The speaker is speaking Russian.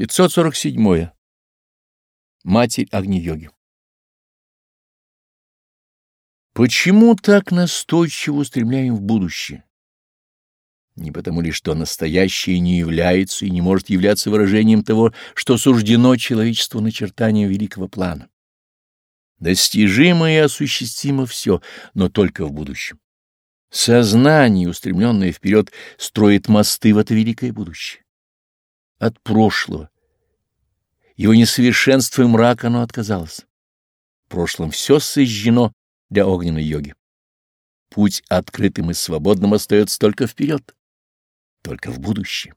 547. Матерь Агни-йоги Почему так настойчиво устремляем в будущее? Не потому ли, что настоящее не является и не может являться выражением того, что суждено человечеству начертанием великого плана. Достижимо и осуществимо все, но только в будущем. Сознание, устремленное вперед, строит мосты в это великое будущее. От прошлого, его несовершенства и мрака оно отказалось. В прошлом все сожжено для огненной йоги. Путь открытым и свободным остается только вперед, только в будущее.